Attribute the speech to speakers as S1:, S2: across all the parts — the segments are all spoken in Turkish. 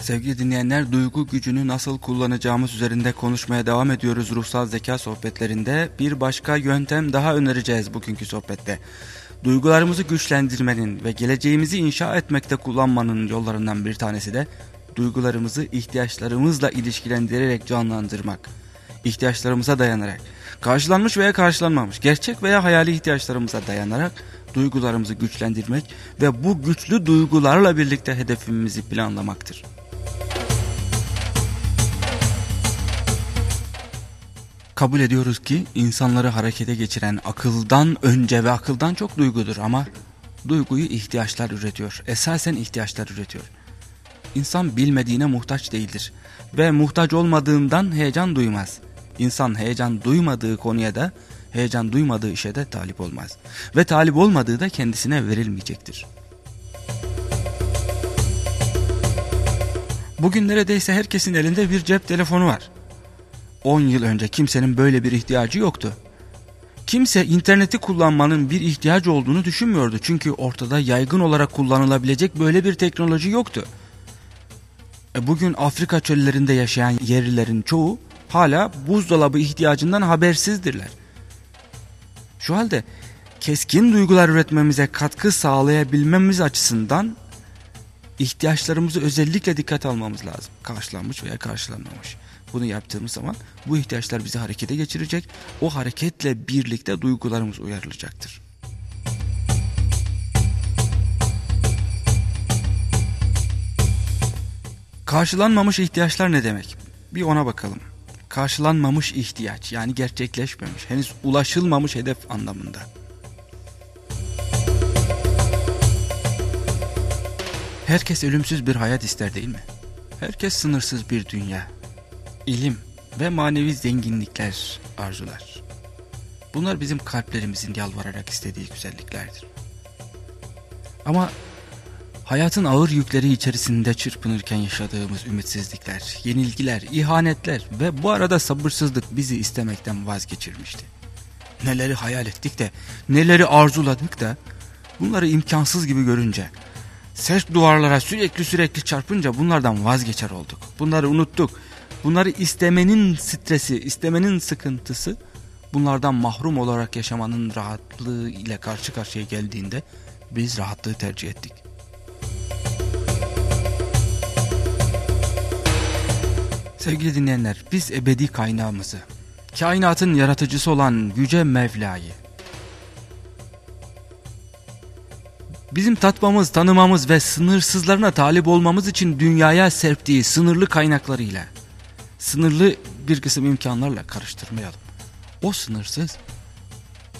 S1: Sevgili dinleyenler duygu gücünü nasıl kullanacağımız üzerinde konuşmaya devam ediyoruz ruhsal zeka sohbetlerinde. Bir başka yöntem daha önereceğiz bugünkü sohbette. Duygularımızı güçlendirmenin ve geleceğimizi inşa etmekte kullanmanın yollarından bir tanesi de duygularımızı ihtiyaçlarımızla ilişkilendirerek canlandırmak. İhtiyaçlarımıza dayanarak, karşılanmış veya karşılanmamış, gerçek veya hayali ihtiyaçlarımıza dayanarak duygularımızı güçlendirmek ve bu güçlü duygularla birlikte hedefimizi planlamaktır. Kabul ediyoruz ki insanları harekete geçiren akıldan önce ve akıldan çok duygudur ama duyguyu ihtiyaçlar üretiyor. Esasen ihtiyaçlar üretiyor. İnsan bilmediğine muhtaç değildir ve muhtaç olmadığından heyecan duymaz. İnsan heyecan duymadığı konuya da heyecan duymadığı işe de talip olmaz. Ve talip olmadığı da kendisine verilmeyecektir. Bugün neredeyse herkesin elinde bir cep telefonu var. 10 yıl önce kimsenin böyle bir ihtiyacı yoktu. Kimse interneti kullanmanın bir ihtiyacı olduğunu düşünmüyordu. Çünkü ortada yaygın olarak kullanılabilecek böyle bir teknoloji yoktu. E bugün Afrika çöllerinde yaşayan yerlilerin çoğu hala buzdolabı ihtiyacından habersizdirler. Şu halde keskin duygular üretmemize katkı sağlayabilmemiz açısından ihtiyaçlarımızı özellikle dikkat almamız lazım. Karşılanmış veya karşılanmamış. Bunu yaptığımız zaman bu ihtiyaçlar bizi harekete geçirecek. O hareketle birlikte duygularımız uyarılacaktır. Karşılanmamış ihtiyaçlar ne demek? Bir ona bakalım. Karşılanmamış ihtiyaç yani gerçekleşmemiş, henüz ulaşılmamış hedef anlamında. Herkes ölümsüz bir hayat ister değil mi? Herkes sınırsız bir dünya, ilim ve manevi zenginlikler arzular. Bunlar bizim kalplerimizin yalvararak istediği güzelliklerdir. Ama hayatın ağır yükleri içerisinde çırpınırken yaşadığımız ümitsizlikler, yenilgiler, ihanetler ve bu arada sabırsızlık bizi istemekten vazgeçirmişti. Neleri hayal ettik de, neleri arzuladık da bunları imkansız gibi görünce, sert duvarlara sürekli sürekli çarpınca bunlardan vazgeçer olduk. Bunları unuttuk Bunları istemenin stresi, istemenin sıkıntısı bunlardan mahrum olarak yaşamanın rahatlığı ile karşı karşıya geldiğinde biz rahatlığı tercih ettik. Sevgili dinleyenler biz ebedi kaynağımızı, kainatın yaratıcısı olan Yüce Mevla'yı, bizim tatmamız, tanımamız ve sınırsızlarına talip olmamız için dünyaya serptiği sınırlı kaynaklarıyla, sınırlı bir kısım imkanlarla karıştırmayalım. O sınırsız.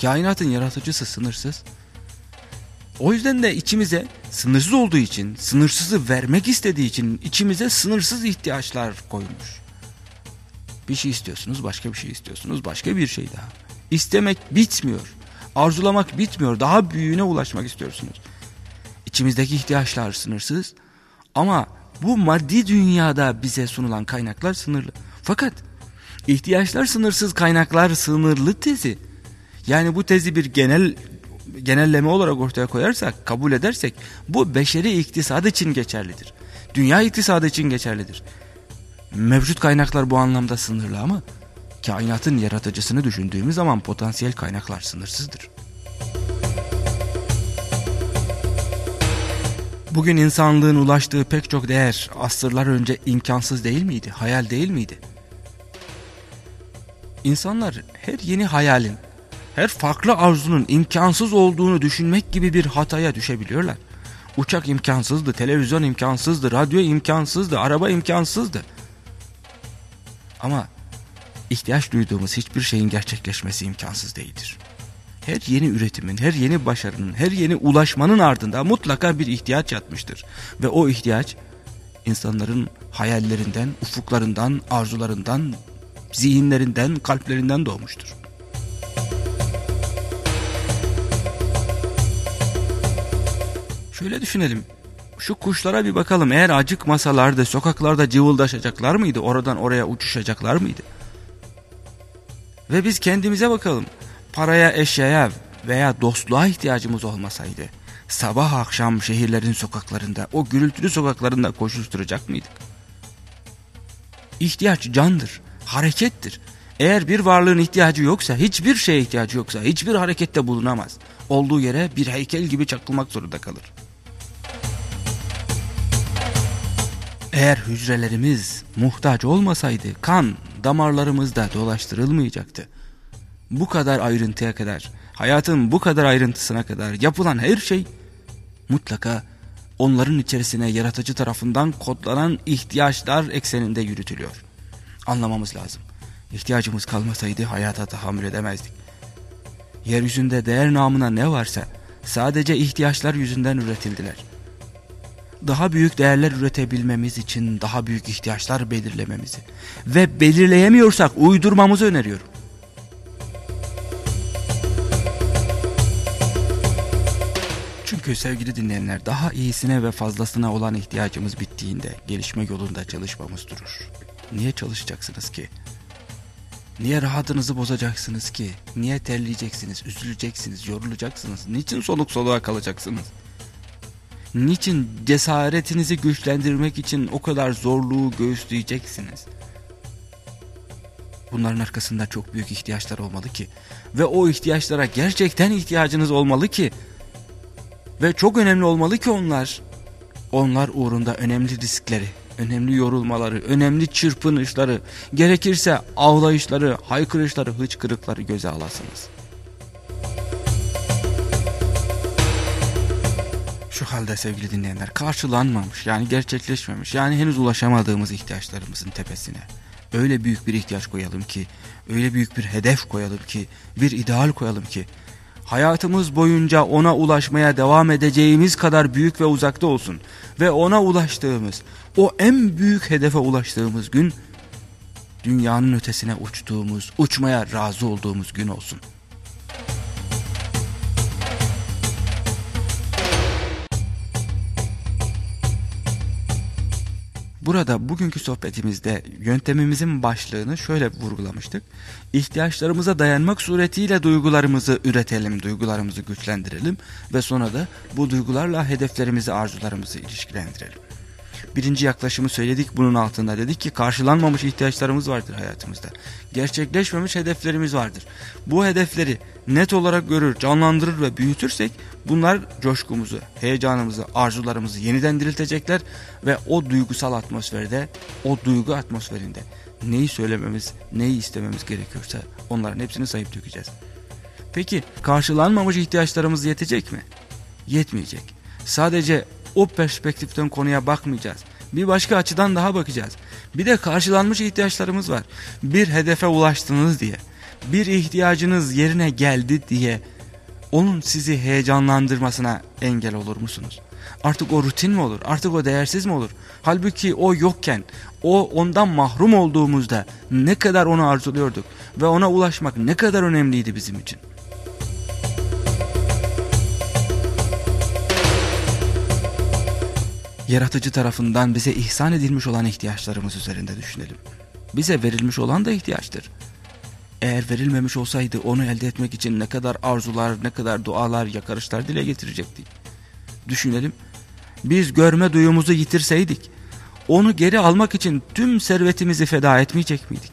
S1: Kainatın yaratıcısı sınırsız. O yüzden de içimize sınırsız olduğu için, sınırsızı vermek istediği için içimize sınırsız ihtiyaçlar koymuş. Bir şey istiyorsunuz, başka bir şey istiyorsunuz, başka bir şey daha. İstemek bitmiyor. Arzulamak bitmiyor. Daha büyüğüne ulaşmak istiyorsunuz. İçimizdeki ihtiyaçlar sınırsız ama bu maddi dünyada bize sunulan kaynaklar sınırlı. Fakat ihtiyaçlar sınırsız kaynaklar sınırlı tezi. Yani bu tezi bir genel genelleme olarak ortaya koyarsak, kabul edersek bu beşeri iktisad için geçerlidir. Dünya iktisadı için geçerlidir. Mevcut kaynaklar bu anlamda sınırlı ama kainatın yaratıcısını düşündüğümüz zaman potansiyel kaynaklar sınırsızdır. Bugün insanlığın ulaştığı pek çok değer asırlar önce imkansız değil miydi? Hayal değil miydi? İnsanlar her yeni hayalin, her farklı arzunun imkansız olduğunu düşünmek gibi bir hataya düşebiliyorlar. Uçak imkansızdı, televizyon imkansızdı, radyo imkansızdı, araba imkansızdı. Ama ihtiyaç duyduğumuz hiçbir şeyin gerçekleşmesi imkansız değildir her yeni üretimin, her yeni başarının, her yeni ulaşmanın ardında mutlaka bir ihtiyaç yatmıştır. Ve o ihtiyaç insanların hayallerinden, ufuklarından, arzularından, zihinlerinden, kalplerinden doğmuştur. Şöyle düşünelim. Şu kuşlara bir bakalım. Eğer acıkmasalardı sokaklarda cıvıldaşacaklar mıydı? Oradan oraya uçuşacaklar mıydı? Ve biz kendimize bakalım paraya, eşyaya veya dostluğa ihtiyacımız olmasaydı sabah akşam şehirlerin sokaklarında o gürültülü sokaklarında koşuşturacak mıydık? İhtiyaç candır, harekettir. Eğer bir varlığın ihtiyacı yoksa, hiçbir şeye ihtiyacı yoksa, hiçbir harekette bulunamaz. Olduğu yere bir heykel gibi çakılmak zorunda kalır. Eğer hücrelerimiz muhtaç olmasaydı kan damarlarımızda dolaştırılmayacaktı. Bu kadar ayrıntıya kadar, hayatın bu kadar ayrıntısına kadar yapılan her şey mutlaka onların içerisine yaratıcı tarafından kodlanan ihtiyaçlar ekseninde yürütülüyor. Anlamamız lazım. İhtiyacımız kalmasaydı hayata tahammül edemezdik. Yeryüzünde değer namına ne varsa sadece ihtiyaçlar yüzünden üretildiler. Daha büyük değerler üretebilmemiz için daha büyük ihtiyaçlar belirlememizi ve belirleyemiyorsak uydurmamızı öneriyorum. Çünkü sevgili dinleyenler daha iyisine ve fazlasına olan ihtiyacımız bittiğinde gelişme yolunda çalışmamız durur. Niye çalışacaksınız ki? Niye rahatınızı bozacaksınız ki? Niye terleyeceksiniz, üzüleceksiniz, yorulacaksınız? Niçin soluk soluğa kalacaksınız? Niçin cesaretinizi güçlendirmek için o kadar zorluğu göğüsleyeceksiniz? Bunların arkasında çok büyük ihtiyaçlar olmalı ki ve o ihtiyaçlara gerçekten ihtiyacınız olmalı ki ve çok önemli olmalı ki onlar onlar uğrunda önemli riskleri, önemli yorulmaları, önemli çırpınışları, gerekirse ağlayışları, haykırışları, hıçkırıkları göze alasınız. Halde sevgili dinleyenler karşılanmamış yani gerçekleşmemiş yani henüz ulaşamadığımız ihtiyaçlarımızın tepesine öyle büyük bir ihtiyaç koyalım ki öyle büyük bir hedef koyalım ki bir ideal koyalım ki hayatımız boyunca ona ulaşmaya devam edeceğimiz kadar büyük ve uzakta olsun ve ona ulaştığımız o en büyük hedefe ulaştığımız gün dünyanın ötesine uçtuğumuz uçmaya razı olduğumuz gün olsun.'' Burada bugünkü sohbetimizde yöntemimizin başlığını şöyle vurgulamıştık. İhtiyaçlarımıza dayanmak suretiyle duygularımızı üretelim, duygularımızı güçlendirelim ve sonra da bu duygularla hedeflerimizi, arzularımızı ilişkilendirelim. Birinci yaklaşımı söyledik bunun altında dedik ki karşılanmamış ihtiyaçlarımız vardır hayatımızda. Gerçekleşmemiş hedeflerimiz vardır. Bu hedefleri net olarak görür, canlandırır ve büyütürsek bunlar coşkumuzu, heyecanımızı, arzularımızı yeniden diriltecekler ve o duygusal atmosferde, o duygu atmosferinde neyi söylememiz, neyi istememiz gerekiyorsa onların hepsini sayıp dökeceğiz. Peki karşılanmamış ihtiyaçlarımız yetecek mi? Yetmeyecek. Sadece o perspektiften konuya bakmayacağız. Bir başka açıdan daha bakacağız. Bir de karşılanmış ihtiyaçlarımız var. Bir hedefe ulaştınız diye, bir ihtiyacınız yerine geldi diye onun sizi heyecanlandırmasına engel olur musunuz? Artık o rutin mi olur? Artık o değersiz mi olur? Halbuki o yokken, o ondan mahrum olduğumuzda ne kadar onu arzuluyorduk ve ona ulaşmak ne kadar önemliydi bizim için. Yaratıcı tarafından bize ihsan edilmiş olan ihtiyaçlarımız üzerinde düşünelim. Bize verilmiş olan da ihtiyaçtır. Eğer verilmemiş olsaydı onu elde etmek için ne kadar arzular, ne kadar dualar, yakarışlar dile getirecektik. Düşünelim, biz görme duyumuzu yitirseydik, onu geri almak için tüm servetimizi feda etmeyecek miydik?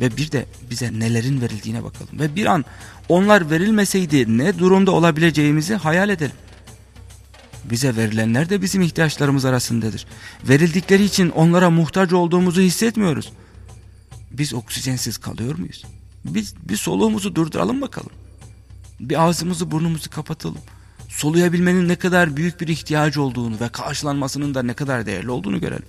S1: Ve bir de bize nelerin verildiğine bakalım. Ve bir an onlar verilmeseydi ne durumda olabileceğimizi hayal edelim. Bize verilenler de bizim ihtiyaçlarımız arasındadır. Verildikleri için onlara muhtaç olduğumuzu hissetmiyoruz. Biz oksijensiz kalıyor muyuz? Biz bir soluğumuzu durduralım bakalım. Bir ağzımızı burnumuzu kapatalım. Soluyabilmenin ne kadar büyük bir ihtiyacı olduğunu ve karşılanmasının da ne kadar değerli olduğunu görelim.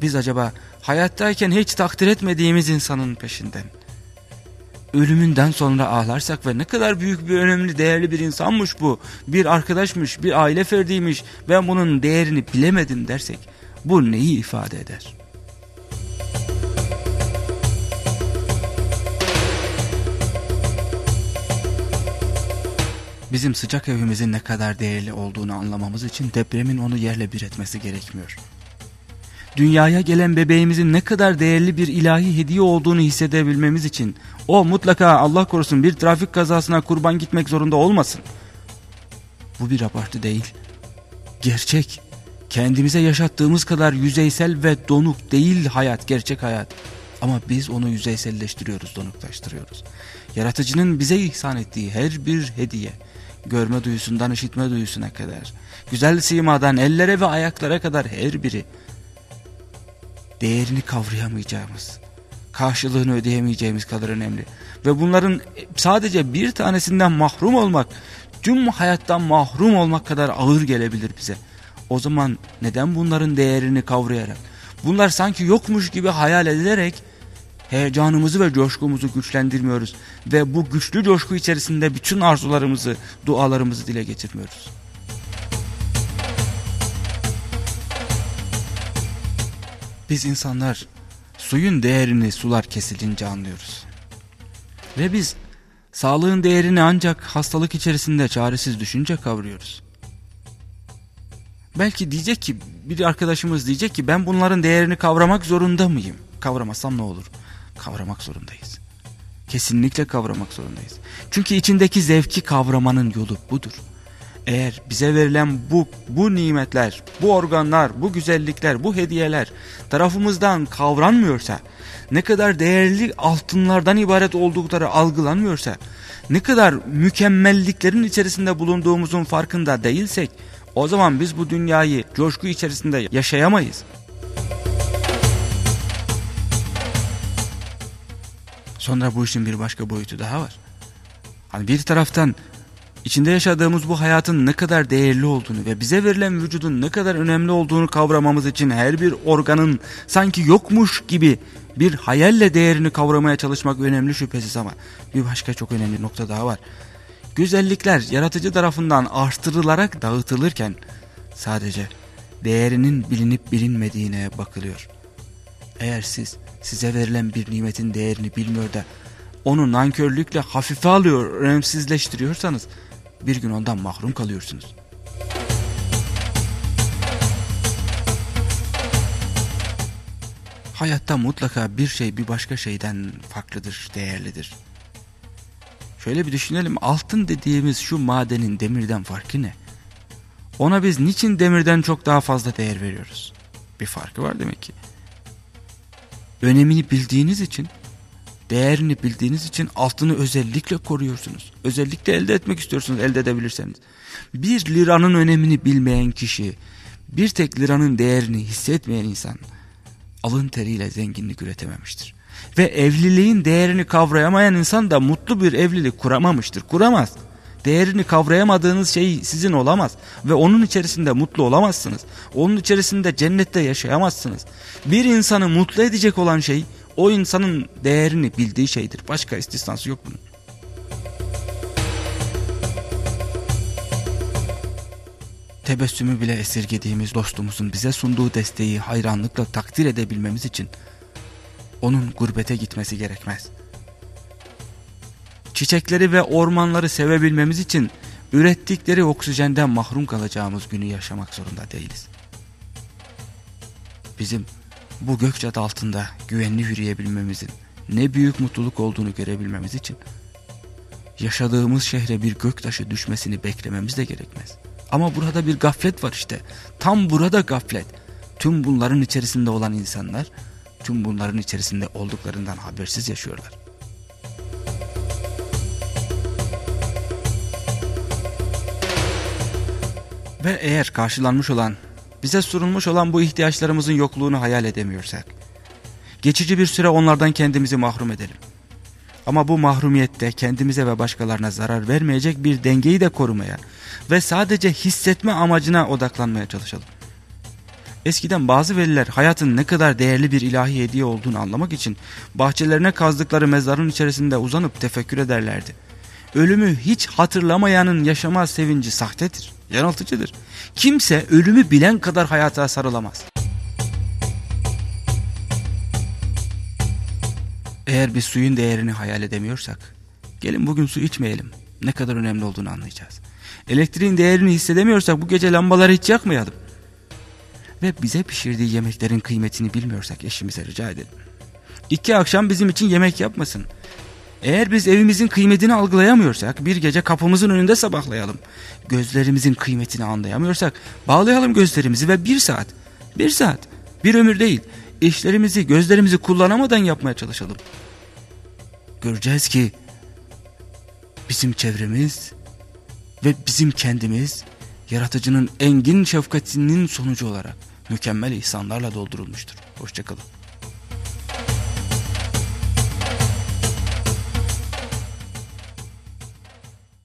S1: Biz acaba hayattayken hiç takdir etmediğimiz insanın peşinden ölümünden sonra ağlarsak ve ne kadar büyük bir önemli değerli bir insanmış bu. Bir arkadaşmış, bir aile ferdiymiş. Ben bunun değerini bilemedim dersek bu neyi ifade eder? Bizim sıcak evimizin ne kadar değerli olduğunu anlamamız için depremin onu yerle bir etmesi gerekmiyor dünyaya gelen bebeğimizin ne kadar değerli bir ilahi hediye olduğunu hissedebilmemiz için o mutlaka Allah korusun bir trafik kazasına kurban gitmek zorunda olmasın. Bu bir abartı değil. Gerçek. Kendimize yaşattığımız kadar yüzeysel ve donuk değil hayat, gerçek hayat. Ama biz onu yüzeyselleştiriyoruz, donuklaştırıyoruz. Yaratıcının bize ihsan ettiği her bir hediye, görme duyusundan işitme duyusuna kadar, güzel simadan ellere ve ayaklara kadar her biri, değerini kavrayamayacağımız, karşılığını ödeyemeyeceğimiz kadar önemli. Ve bunların sadece bir tanesinden mahrum olmak, tüm hayattan mahrum olmak kadar ağır gelebilir bize. O zaman neden bunların değerini kavrayarak, bunlar sanki yokmuş gibi hayal ederek heyecanımızı ve coşkumuzu güçlendirmiyoruz ve bu güçlü coşku içerisinde bütün arzularımızı, dualarımızı dile getirmiyoruz. Biz insanlar suyun değerini sular kesilince anlıyoruz. Ve biz sağlığın değerini ancak hastalık içerisinde çaresiz düşünce kavruyoruz. Belki diyecek ki bir arkadaşımız diyecek ki ben bunların değerini kavramak zorunda mıyım? Kavramasam ne olur? Kavramak zorundayız. Kesinlikle kavramak zorundayız. Çünkü içindeki zevki kavramanın yolu budur. Eğer bize verilen bu, bu nimetler, bu organlar, bu güzellikler, bu hediyeler tarafımızdan kavranmıyorsa, ne kadar değerli altınlardan ibaret oldukları algılanmıyorsa, ne kadar mükemmelliklerin içerisinde bulunduğumuzun farkında değilsek, o zaman biz bu dünyayı coşku içerisinde yaşayamayız. Sonra bu işin bir başka boyutu daha var. Hani bir taraftan içinde yaşadığımız bu hayatın ne kadar değerli olduğunu ve bize verilen vücudun ne kadar önemli olduğunu kavramamız için her bir organın sanki yokmuş gibi bir hayalle değerini kavramaya çalışmak önemli şüphesiz ama bir başka çok önemli nokta daha var. Güzellikler yaratıcı tarafından artırılarak dağıtılırken sadece değerinin bilinip bilinmediğine bakılıyor. Eğer siz size verilen bir nimetin değerini bilmiyor da onu nankörlükle hafife alıyor, önemsizleştiriyorsanız bir gün ondan mahrum kalıyorsunuz. Hayatta mutlaka bir şey bir başka şeyden farklıdır, değerlidir. Şöyle bir düşünelim altın dediğimiz şu madenin demirden farkı ne? Ona biz niçin demirden çok daha fazla değer veriyoruz? Bir farkı var demek ki. Önemini bildiğiniz için, değerini bildiğiniz için altını özellikle koruyorsunuz. Özellikle elde etmek istiyorsunuz elde edebilirseniz. Bir liranın önemini bilmeyen kişi, bir tek liranın değerini hissetmeyen insan alın teriyle zenginlik üretememiştir. Ve evliliğin değerini kavrayamayan insan da mutlu bir evlilik kuramamıştır. Kuramaz. Değerini kavrayamadığınız şey sizin olamaz. Ve onun içerisinde mutlu olamazsınız. Onun içerisinde cennette yaşayamazsınız. Bir insanı mutlu edecek olan şey o insanın değerini bildiği şeydir. Başka istisnası yok bunun. Tebessümü bile esirgediğimiz dostumuzun bize sunduğu desteği hayranlıkla takdir edebilmemiz için onun gurbete gitmesi gerekmez. Çiçekleri ve ormanları sevebilmemiz için ürettikleri oksijenden mahrum kalacağımız günü yaşamak zorunda değiliz. Bizim bu gökçat altında güvenli yürüyebilmemizin ne büyük mutluluk olduğunu görebilmemiz için yaşadığımız şehre bir göktaşı düşmesini beklememiz de gerekmez. Ama burada bir gaflet var işte. Tam burada gaflet. Tüm bunların içerisinde olan insanlar tüm bunların içerisinde olduklarından habersiz yaşıyorlar. Ve eğer karşılanmış olan, bize sunulmuş olan bu ihtiyaçlarımızın yokluğunu hayal edemiyorsak, geçici bir süre onlardan kendimizi mahrum edelim. Ama bu mahrumiyette kendimize ve başkalarına zarar vermeyecek bir dengeyi de korumaya ve sadece hissetme amacına odaklanmaya çalışalım. Eskiden bazı veliler hayatın ne kadar değerli bir ilahi hediye olduğunu anlamak için bahçelerine kazdıkları mezarın içerisinde uzanıp tefekkür ederlerdi. Ölümü hiç hatırlamayanın yaşama sevinci sahtedir, yanıltıcıdır. Kimse ölümü bilen kadar hayata sarılamaz. Eğer bir suyun değerini hayal edemiyorsak, gelin bugün su içmeyelim. Ne kadar önemli olduğunu anlayacağız. Elektriğin değerini hissedemiyorsak bu gece lambaları hiç yakmayalım ve bize pişirdiği yemeklerin kıymetini bilmiyorsak eşimize rica edelim. İki akşam bizim için yemek yapmasın. Eğer biz evimizin kıymetini algılayamıyorsak bir gece kapımızın önünde sabahlayalım. Gözlerimizin kıymetini anlayamıyorsak bağlayalım gözlerimizi ve bir saat, bir saat, bir ömür değil işlerimizi gözlerimizi kullanamadan yapmaya çalışalım. Göreceğiz ki bizim çevremiz ve bizim kendimiz yaratıcının engin şefkatinin sonucu olarak mükemmel ihsanlarla doldurulmuştur. Hoşçakalın.